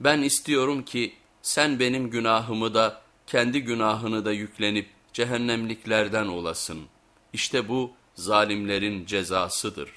Ben istiyorum ki sen benim günahımı da kendi günahını da yüklenip cehennemliklerden olasın. İşte bu zalimlerin cezasıdır.